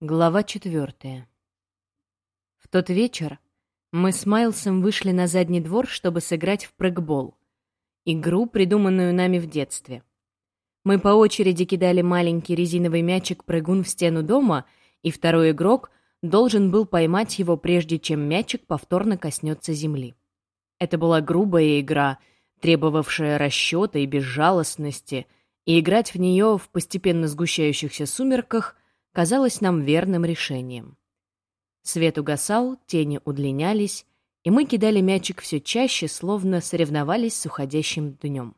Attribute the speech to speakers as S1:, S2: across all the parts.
S1: Глава четвертая. В тот вечер мы с Майлсом вышли на задний двор, чтобы сыграть в прыгбол. Игру, придуманную нами в детстве. Мы по очереди кидали маленький резиновый мячик-прыгун в стену дома, и второй игрок должен был поймать его, прежде чем мячик повторно коснется земли. Это была грубая игра, требовавшая расчета и безжалостности, и играть в нее в постепенно сгущающихся сумерках – казалось нам верным решением. Свет угасал, тени удлинялись, и мы кидали мячик все чаще, словно соревновались с уходящим днем.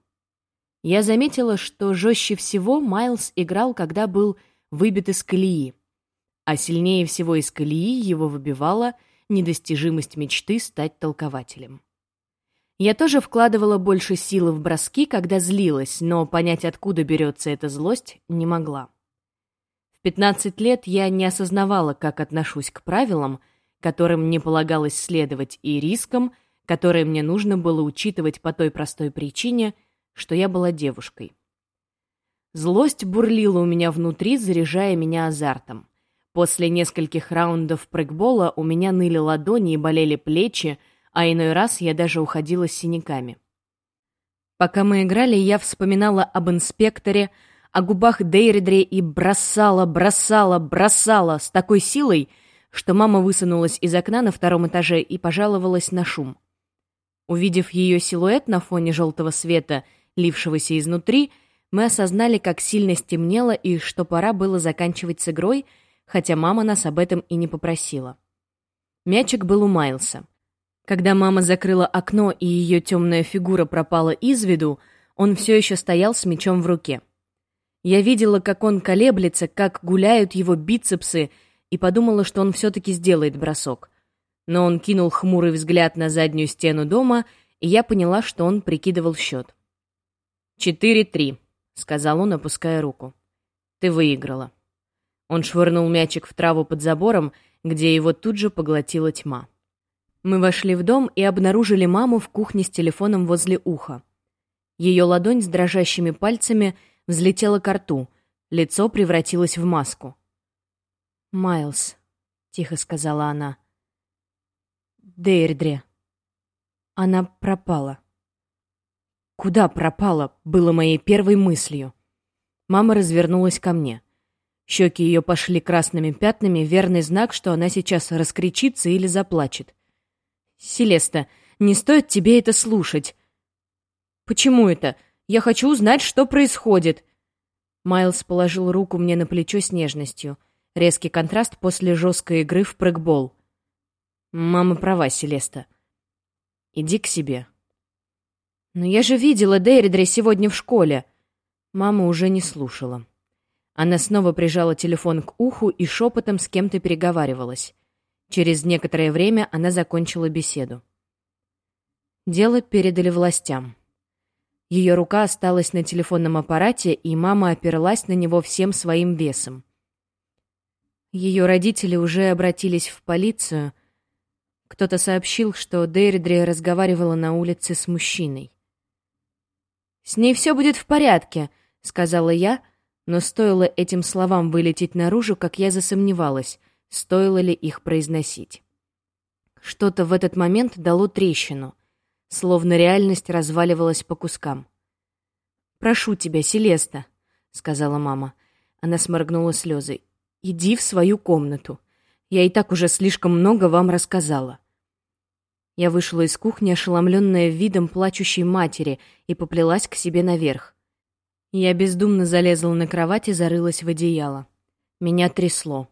S1: Я заметила, что жестче всего Майлз играл, когда был выбит из колеи, а сильнее всего из колеи его выбивала недостижимость мечты стать толкователем. Я тоже вкладывала больше силы в броски, когда злилась, но понять, откуда берется эта злость, не могла. В 15 лет я не осознавала, как отношусь к правилам, которым мне полагалось следовать, и рискам, которые мне нужно было учитывать по той простой причине, что я была девушкой. Злость бурлила у меня внутри, заряжая меня азартом. После нескольких раундов прыгбола у меня ныли ладони и болели плечи, а иной раз я даже уходила с синяками. Пока мы играли, я вспоминала об инспекторе, о губах Дейридре и бросала, бросала, бросала с такой силой, что мама высунулась из окна на втором этаже и пожаловалась на шум. Увидев ее силуэт на фоне желтого света, лившегося изнутри, мы осознали, как сильно стемнело и что пора было заканчивать с игрой, хотя мама нас об этом и не попросила. Мячик был у Майлса. Когда мама закрыла окно и ее темная фигура пропала из виду, он все еще стоял с мячом в руке. Я видела, как он колеблется, как гуляют его бицепсы, и подумала, что он все-таки сделает бросок. Но он кинул хмурый взгляд на заднюю стену дома, и я поняла, что он прикидывал счет. «Четыре-три», — сказал он, опуская руку. «Ты выиграла». Он швырнул мячик в траву под забором, где его тут же поглотила тьма. Мы вошли в дом и обнаружили маму в кухне с телефоном возле уха. Ее ладонь с дрожащими пальцами — взлетела к рту, лицо превратилось в маску. «Майлз», — тихо сказала она. «Дейрдре». Она пропала. «Куда пропала?» — было моей первой мыслью. Мама развернулась ко мне. Щеки ее пошли красными пятнами, верный знак, что она сейчас раскричится или заплачет. «Селеста, не стоит тебе это слушать». «Почему это?» Я хочу узнать, что происходит!» Майлз положил руку мне на плечо с нежностью. Резкий контраст после жесткой игры в прыгбол. «Мама права, Селеста. Иди к себе». «Но я же видела Дейридре сегодня в школе!» Мама уже не слушала. Она снова прижала телефон к уху и шепотом с кем-то переговаривалась. Через некоторое время она закончила беседу. Дело передали властям. Ее рука осталась на телефонном аппарате, и мама оперлась на него всем своим весом. Ее родители уже обратились в полицию. Кто-то сообщил, что Дейридри разговаривала на улице с мужчиной. «С ней все будет в порядке», — сказала я, но стоило этим словам вылететь наружу, как я засомневалась, стоило ли их произносить. Что-то в этот момент дало трещину словно реальность разваливалась по кускам. «Прошу тебя, Селеста», — сказала мама. Она сморгнула слезы. «Иди в свою комнату. Я и так уже слишком много вам рассказала». Я вышла из кухни, ошеломленная видом плачущей матери, и поплелась к себе наверх. Я бездумно залезла на кровать и зарылась в одеяло. Меня трясло.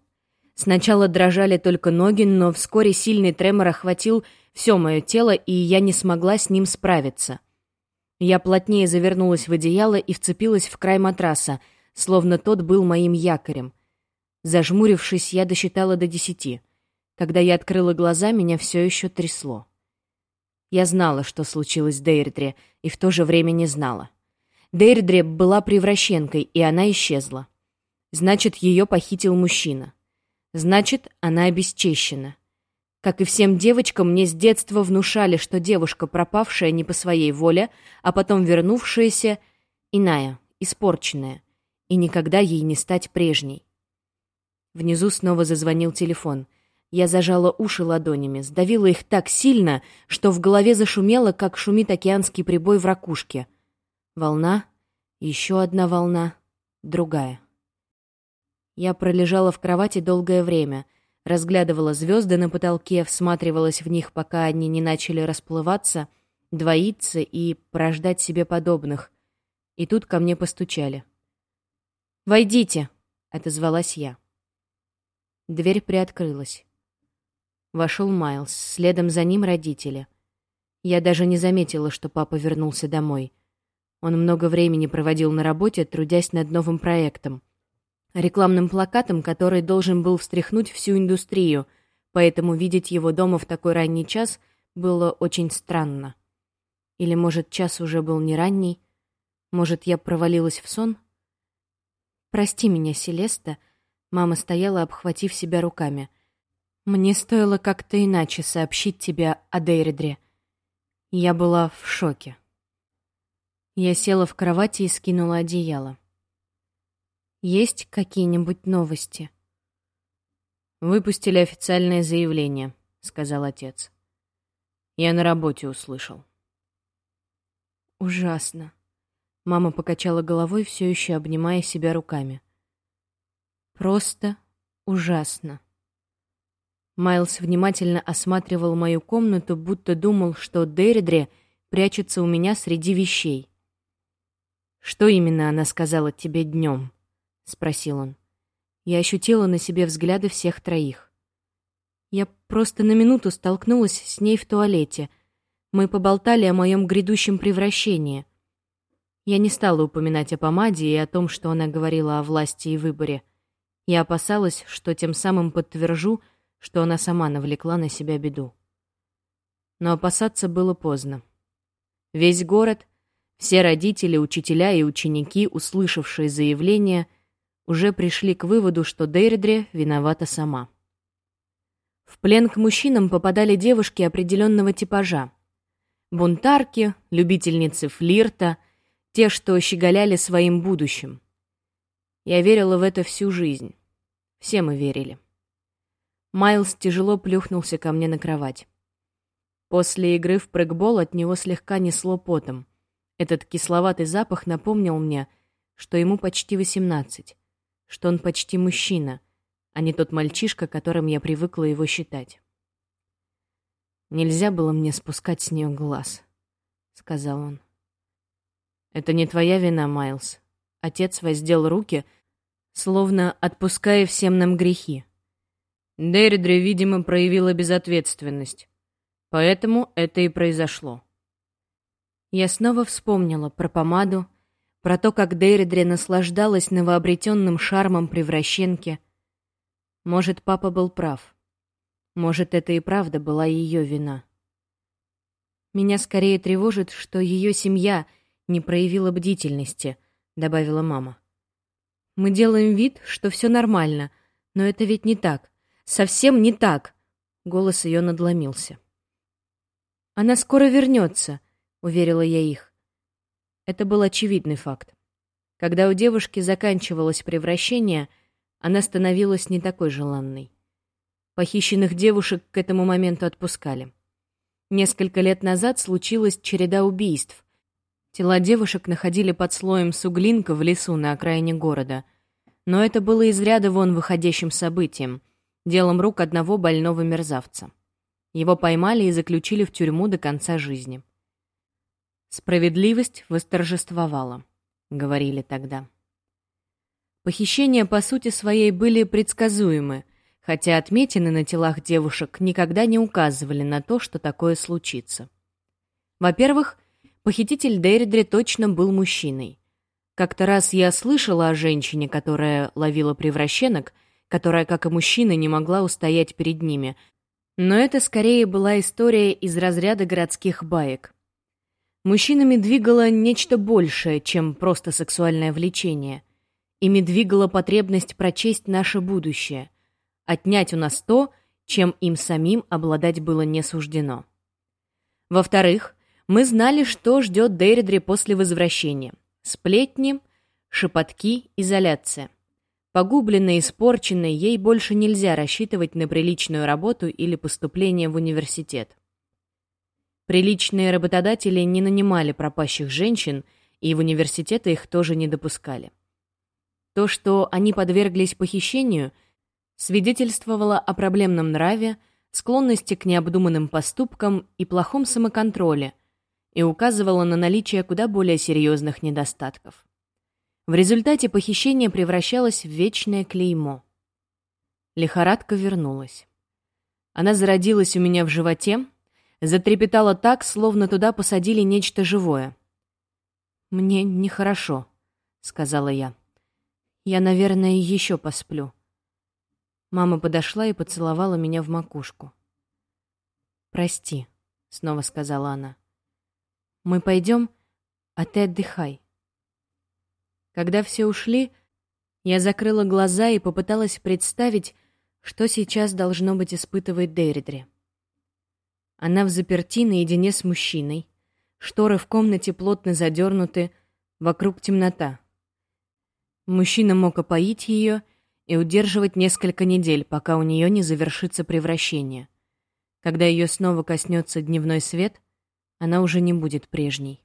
S1: Сначала дрожали только ноги, но вскоре сильный тремор охватил все мое тело, и я не смогла с ним справиться. Я плотнее завернулась в одеяло и вцепилась в край матраса, словно тот был моим якорем. Зажмурившись, я досчитала до десяти. Когда я открыла глаза, меня все еще трясло. Я знала, что случилось с Дейрдре, и в то же время не знала. Дейрдре была превращенкой, и она исчезла. Значит, ее похитил мужчина. Значит, она обесчещена. Как и всем девочкам, мне с детства внушали, что девушка, пропавшая не по своей воле, а потом вернувшаяся, иная, испорченная, и никогда ей не стать прежней. Внизу снова зазвонил телефон. Я зажала уши ладонями, сдавила их так сильно, что в голове зашумело, как шумит океанский прибой в ракушке. Волна, еще одна волна, другая. Я пролежала в кровати долгое время, разглядывала звезды на потолке, всматривалась в них, пока они не начали расплываться, двоиться и порождать себе подобных. И тут ко мне постучали. «Войдите!» — отозвалась я. Дверь приоткрылась. Вошел Майлз, следом за ним родители. Я даже не заметила, что папа вернулся домой. Он много времени проводил на работе, трудясь над новым проектом. Рекламным плакатом, который должен был встряхнуть всю индустрию, поэтому видеть его дома в такой ранний час было очень странно. Или, может, час уже был не ранний? Может, я провалилась в сон? «Прости меня, Селеста», Мама стояла, обхватив себя руками. «Мне стоило как-то иначе сообщить тебе о Дейридре. Я была в шоке». Я села в кровати и скинула одеяло. «Есть какие-нибудь новости?» «Выпустили официальное заявление», — сказал отец. «Я на работе услышал». «Ужасно». Мама покачала головой, все еще обнимая себя руками. Просто ужасно. Майлз внимательно осматривал мою комнату, будто думал, что Деридре прячется у меня среди вещей. «Что именно она сказала тебе днем?» — спросил он. Я ощутила на себе взгляды всех троих. Я просто на минуту столкнулась с ней в туалете. Мы поболтали о моем грядущем превращении. Я не стала упоминать о помаде и о том, что она говорила о власти и выборе. Я опасалась, что тем самым подтвержу, что она сама навлекла на себя беду. Но опасаться было поздно. Весь город, все родители, учителя и ученики, услышавшие заявление, уже пришли к выводу, что Дейрдре виновата сама. В плен к мужчинам попадали девушки определенного типажа. Бунтарки, любительницы флирта, те, что щеголяли своим будущим. Я верила в это всю жизнь. Все мы верили. Майлз тяжело плюхнулся ко мне на кровать. После игры в прыгбол от него слегка несло потом. Этот кисловатый запах напомнил мне, что ему почти восемнадцать, что он почти мужчина, а не тот мальчишка, которым я привыкла его считать. «Нельзя было мне спускать с нее глаз», — сказал он. «Это не твоя вина, Майлз». Отец воздел руки — словно отпуская всем нам грехи. Деридре, видимо, проявила безответственность. Поэтому это и произошло. Я снова вспомнила про помаду, про то, как Дейридре наслаждалась новообретенным шармом превращенки. Может, папа был прав. Может, это и правда была ее вина. Меня скорее тревожит, что ее семья не проявила бдительности, добавила мама. Мы делаем вид, что все нормально, но это ведь не так. Совсем не так. Голос ее надломился. Она скоро вернется, уверила я их. Это был очевидный факт. Когда у девушки заканчивалось превращение, она становилась не такой желанной. Похищенных девушек к этому моменту отпускали. Несколько лет назад случилась череда убийств, Тела девушек находили под слоем суглинка в лесу на окраине города. Но это было из ряда вон выходящим событием, делом рук одного больного мерзавца. Его поймали и заключили в тюрьму до конца жизни. «Справедливость восторжествовала», — говорили тогда. Похищения по сути своей были предсказуемы, хотя отметины на телах девушек никогда не указывали на то, что такое случится. Во-первых, Похититель Дейридре точно был мужчиной. Как-то раз я слышала о женщине, которая ловила превращенок, которая, как и мужчина, не могла устоять перед ними. Но это скорее была история из разряда городских баек. Мужчинами двигало нечто большее, чем просто сексуальное влечение. Ими двигала потребность прочесть наше будущее, отнять у нас то, чем им самим обладать было не суждено. Во-вторых, мы знали, что ждет Дейридри после возвращения. Сплетни, шепотки, изоляция. Погубленной, испорченной, ей больше нельзя рассчитывать на приличную работу или поступление в университет. Приличные работодатели не нанимали пропащих женщин, и в университеты их тоже не допускали. То, что они подверглись похищению, свидетельствовало о проблемном нраве, склонности к необдуманным поступкам и плохом самоконтроле и указывало на наличие куда более серьезных недостатков. В результате похищение превращалось в вечное клеймо. Лихорадка вернулась. Она зародилась у меня в животе, затрепетала так, словно туда посадили нечто живое. «Мне нехорошо», — сказала я. «Я, наверное, еще посплю». Мама подошла и поцеловала меня в макушку. «Прости», — снова сказала она. «Мы пойдем, а ты отдыхай». Когда все ушли, я закрыла глаза и попыталась представить, что сейчас должно быть испытывает Дейридри. Она в заперти наедине с мужчиной. Шторы в комнате плотно задернуты, вокруг темнота. Мужчина мог опоить ее и удерживать несколько недель, пока у нее не завершится превращение. Когда ее снова коснется дневной свет, она уже не будет прежней.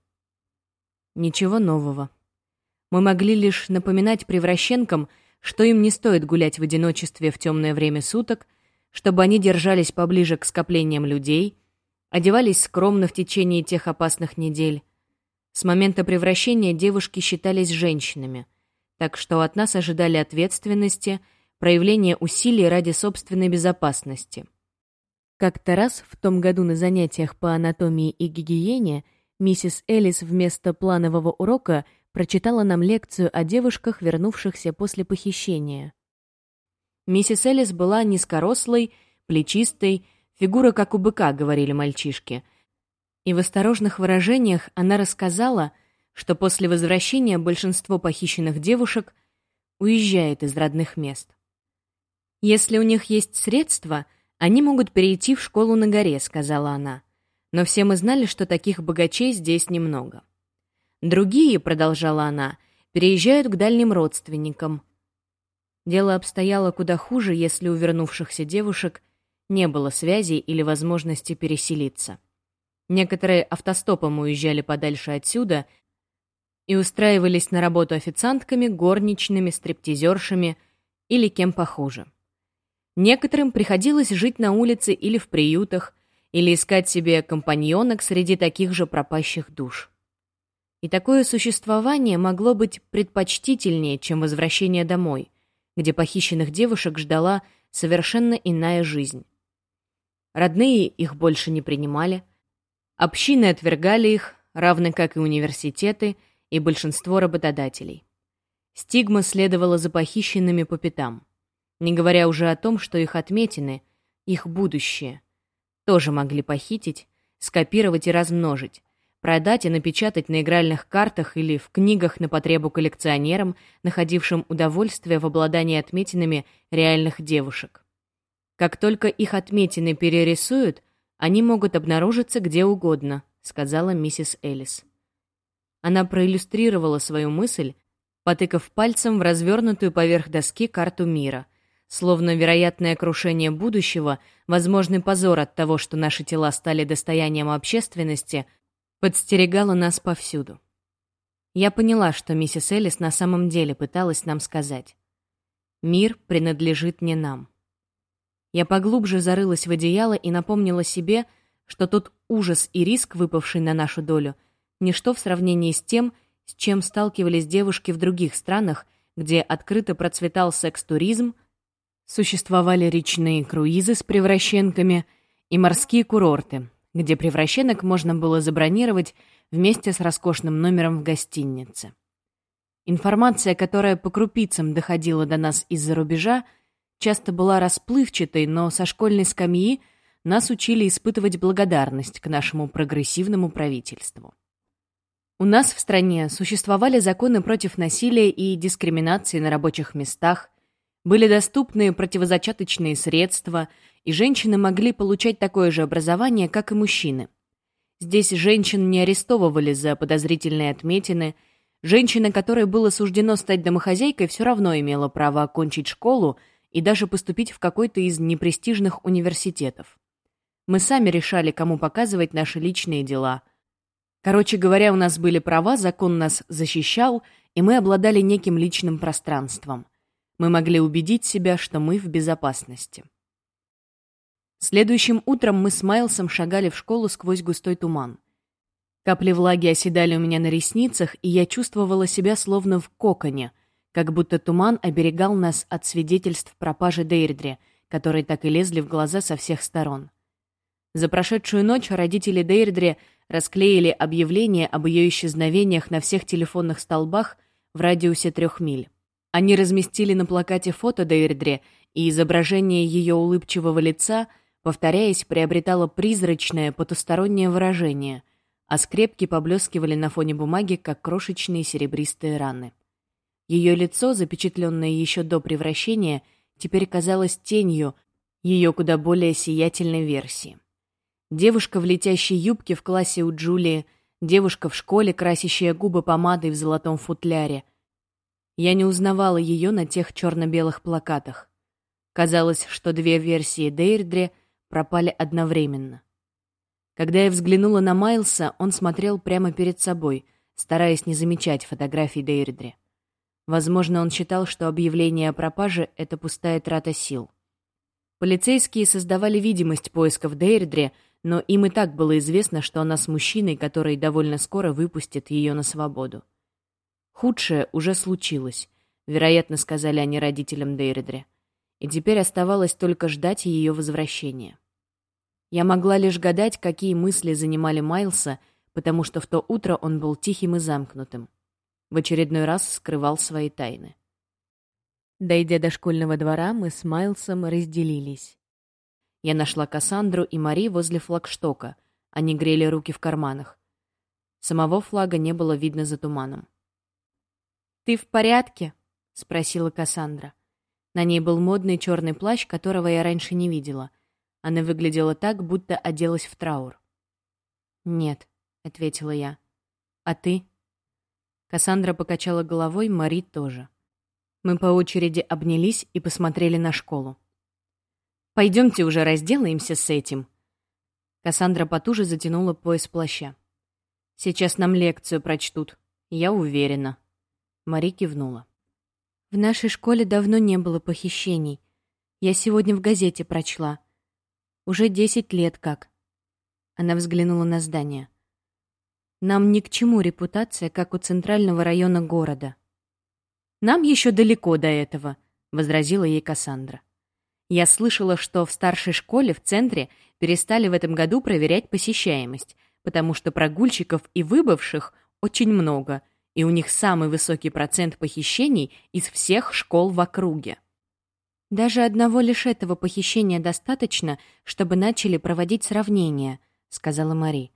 S1: Ничего нового. Мы могли лишь напоминать превращенкам, что им не стоит гулять в одиночестве в темное время суток, чтобы они держались поближе к скоплениям людей, одевались скромно в течение тех опасных недель. С момента превращения девушки считались женщинами, так что от нас ожидали ответственности, проявления усилий ради собственной безопасности. Как-то раз в том году на занятиях по анатомии и гигиене миссис Элис вместо планового урока прочитала нам лекцию о девушках, вернувшихся после похищения. Миссис Элис была низкорослой, плечистой, фигура как у быка, говорили мальчишки. И в осторожных выражениях она рассказала, что после возвращения большинство похищенных девушек уезжает из родных мест. «Если у них есть средства, они могут перейти в школу на горе», — сказала она. «Но все мы знали, что таких богачей здесь немного». Другие, продолжала она, переезжают к дальним родственникам. Дело обстояло куда хуже, если у вернувшихся девушек не было связи или возможности переселиться. Некоторые автостопом уезжали подальше отсюда и устраивались на работу официантками, горничными, стриптизершами или кем похуже. Некоторым приходилось жить на улице или в приютах, или искать себе компаньонок среди таких же пропащих душ. И такое существование могло быть предпочтительнее, чем возвращение домой, где похищенных девушек ждала совершенно иная жизнь. Родные их больше не принимали, общины отвергали их, равно как и университеты и большинство работодателей. Стигма следовала за похищенными по пятам, не говоря уже о том, что их отметины, их будущее, тоже могли похитить, скопировать и размножить, продать и напечатать на игральных картах или в книгах на потребу коллекционерам, находившим удовольствие в обладании отметинами реальных девушек. Как только их отметины перерисуют, они могут обнаружиться где угодно, сказала миссис Элис. Она проиллюстрировала свою мысль, потыкав пальцем в развернутую поверх доски карту мира, словно вероятное крушение будущего, возможный позор от того, что наши тела стали достоянием общественности, подстерегала нас повсюду. Я поняла, что миссис Элис на самом деле пыталась нам сказать. Мир принадлежит не нам. Я поглубже зарылась в одеяло и напомнила себе, что тот ужас и риск, выпавший на нашу долю, ничто в сравнении с тем, с чем сталкивались девушки в других странах, где открыто процветал секс-туризм, существовали речные круизы с превращенками и морские курорты, где превращенок можно было забронировать вместе с роскошным номером в гостинице. Информация, которая по крупицам доходила до нас из-за рубежа, часто была расплывчатой, но со школьной скамьи нас учили испытывать благодарность к нашему прогрессивному правительству. У нас в стране существовали законы против насилия и дискриминации на рабочих местах, были доступны противозачаточные средства, и женщины могли получать такое же образование, как и мужчины. Здесь женщин не арестовывали за подозрительные отметины, Женщина, которой было суждено стать домохозяйкой, все равно имела право окончить школу и даже поступить в какой-то из непрестижных университетов. Мы сами решали, кому показывать наши личные дела. Короче говоря, у нас были права, закон нас защищал, и мы обладали неким личным пространством. Мы могли убедить себя, что мы в безопасности. Следующим утром мы с Майлсом шагали в школу сквозь густой туман. Капли влаги оседали у меня на ресницах, и я чувствовала себя словно в коконе, как будто туман оберегал нас от свидетельств пропажи Дейрдре, которые так и лезли в глаза со всех сторон. За прошедшую ночь родители Дейрдре расклеили объявление об ее исчезновениях на всех телефонных столбах в радиусе трех миль. Они разместили на плакате фото Дейрдре, и изображение ее улыбчивого лица, повторяясь, приобретало призрачное потустороннее выражение — а скрепки поблескивали на фоне бумаги, как крошечные серебристые раны. Ее лицо, запечатленное еще до превращения, теперь казалось тенью ее куда более сиятельной версии. Девушка в летящей юбке в классе у Джулии, девушка в школе, красящая губы помадой в золотом футляре. Я не узнавала ее на тех черно-белых плакатах. Казалось, что две версии Дейрдре пропали одновременно. Когда я взглянула на Майлса, он смотрел прямо перед собой, стараясь не замечать фотографий Дейрдре. Возможно, он считал, что объявление о пропаже — это пустая трата сил. Полицейские создавали видимость поисков Дейрдре, но им и так было известно, что она с мужчиной, который довольно скоро выпустит ее на свободу. Худшее уже случилось, вероятно, сказали они родителям Дейрдре. И теперь оставалось только ждать ее возвращения. Я могла лишь гадать, какие мысли занимали Майлса, потому что в то утро он был тихим и замкнутым. В очередной раз скрывал свои тайны. Дойдя до школьного двора, мы с Майлсом разделились. Я нашла Кассандру и Мари возле флагштока. Они грели руки в карманах. Самого флага не было видно за туманом. «Ты в порядке?» — спросила Кассандра. На ней был модный черный плащ, которого я раньше не видела — она выглядела так, будто оделась в траур. «Нет», — ответила я. «А ты?» Кассандра покачала головой, Мари тоже. Мы по очереди обнялись и посмотрели на школу. «Пойдемте уже разделаемся с этим». Кассандра потуже затянула пояс плаща. «Сейчас нам лекцию прочтут. Я уверена». Мари кивнула. «В нашей школе давно не было похищений. Я сегодня в газете прочла. Уже десять лет как. Она взглянула на здание. Нам ни к чему репутация, как у центрального района города. Нам еще далеко до этого, возразила ей Кассандра. Я слышала, что в старшей школе в центре перестали в этом году проверять посещаемость, потому что прогульщиков и выбывших очень много, и у них самый высокий процент похищений из всех школ в округе. Даже одного лишь этого похищения достаточно, чтобы начали проводить сравнения, сказала Мари.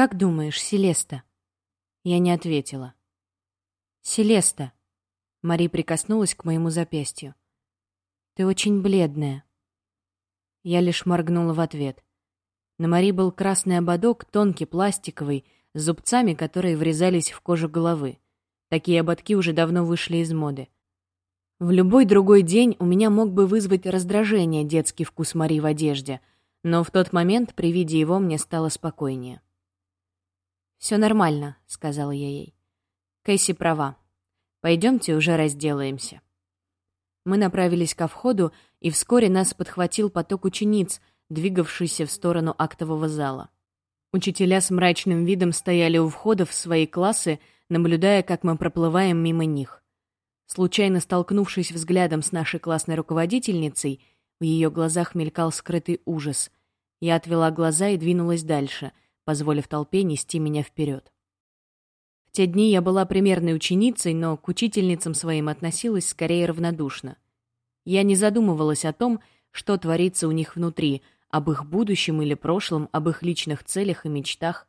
S1: Как думаешь, Селеста? Я не ответила. Селеста. Мари прикоснулась к моему запястью. Ты очень бледная. Я лишь моргнула в ответ. На Мари был красный ободок, тонкий, пластиковый, с зубцами, которые врезались в кожу головы. Такие ободки уже давно вышли из моды. В любой другой день у меня мог бы вызвать раздражение детский вкус Мари в одежде, но в тот момент при виде его мне стало спокойнее. «Все нормально», — сказала я ей. «Кэсси права. Пойдемте уже разделаемся». Мы направились ко входу, и вскоре нас подхватил поток учениц, двигавшийся в сторону актового зала. Учителя с мрачным видом стояли у входа в свои классы, наблюдая, как мы проплываем мимо них. Случайно столкнувшись взглядом с нашей классной руководительницей, в ее глазах мелькал скрытый ужас. Я отвела глаза и двинулась дальше, позволив толпе нести меня вперед. В те дни я была примерной ученицей, но к учительницам своим относилась скорее равнодушно. Я не задумывалась о том, что творится у них внутри, об их будущем или прошлом, об их личных целях и мечтах.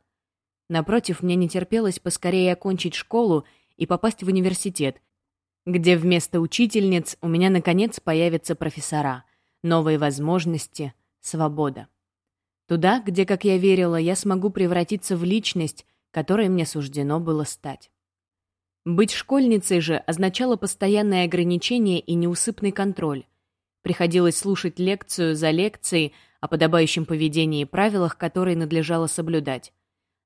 S1: Напротив, мне не терпелось поскорее окончить школу и попасть в университет, где вместо учительниц у меня, наконец, появятся профессора, новые возможности, свобода. Туда, где, как я верила, я смогу превратиться в личность, которой мне суждено было стать. Быть школьницей же означало постоянное ограничение и неусыпный контроль. Приходилось слушать лекцию за лекцией о подобающем поведении и правилах, которые надлежало соблюдать.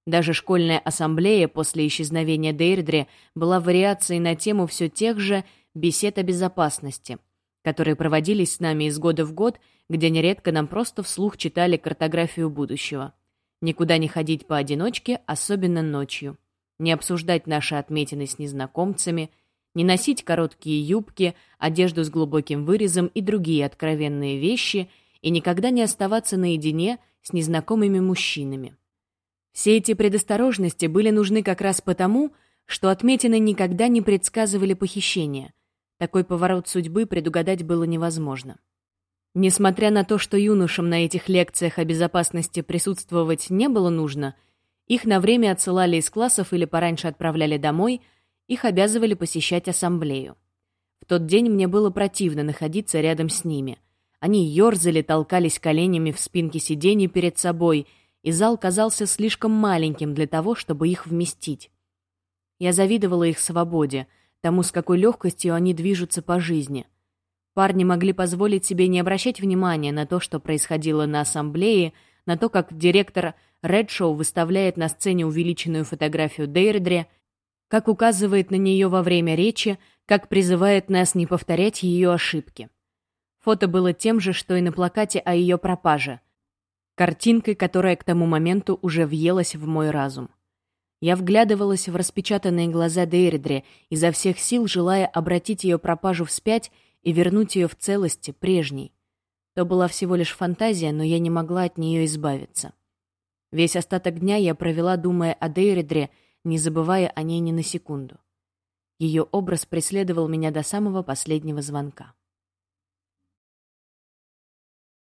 S1: Даже школьная ассамблея после исчезновения Дейрдре была вариацией на тему все тех же бесед о безопасности, которые проводились с нами из года в год, где нередко нам просто вслух читали картографию будущего. Никуда не ходить поодиночке, особенно ночью. Не обсуждать наши отметины с незнакомцами, не носить короткие юбки, одежду с глубоким вырезом и другие откровенные вещи, и никогда не оставаться наедине с незнакомыми мужчинами. Все эти предосторожности были нужны как раз потому, что отметины никогда не предсказывали похищения. Такой поворот судьбы предугадать было невозможно. Несмотря на то, что юношам на этих лекциях о безопасности присутствовать не было нужно, их на время отсылали из классов или пораньше отправляли домой, их обязывали посещать ассамблею. В тот день мне было противно находиться рядом с ними. Они ерзали, толкались коленями в спинке сидений перед собой — и зал казался слишком маленьким для того, чтобы их вместить. Я завидовала их свободе, тому, с какой легкостью они движутся по жизни. Парни могли позволить себе не обращать внимания на то, что происходило на ассамблее, на то, как директор Редшоу выставляет на сцене увеличенную фотографию Дейрдре, как указывает на нее во время речи, как призывает нас не повторять ее ошибки. Фото было тем же, что и на плакате о ее пропаже картинкой, которая к тому моменту уже въелась в мой разум. Я вглядывалась в распечатанные глаза Дейридре, изо всех сил желая обратить ее пропажу вспять и вернуть ее в целости, прежней. То была всего лишь фантазия, но я не могла от нее избавиться. Весь остаток дня я провела, думая о Дейридре, не забывая о ней ни на секунду. Ее образ преследовал меня до самого последнего звонка.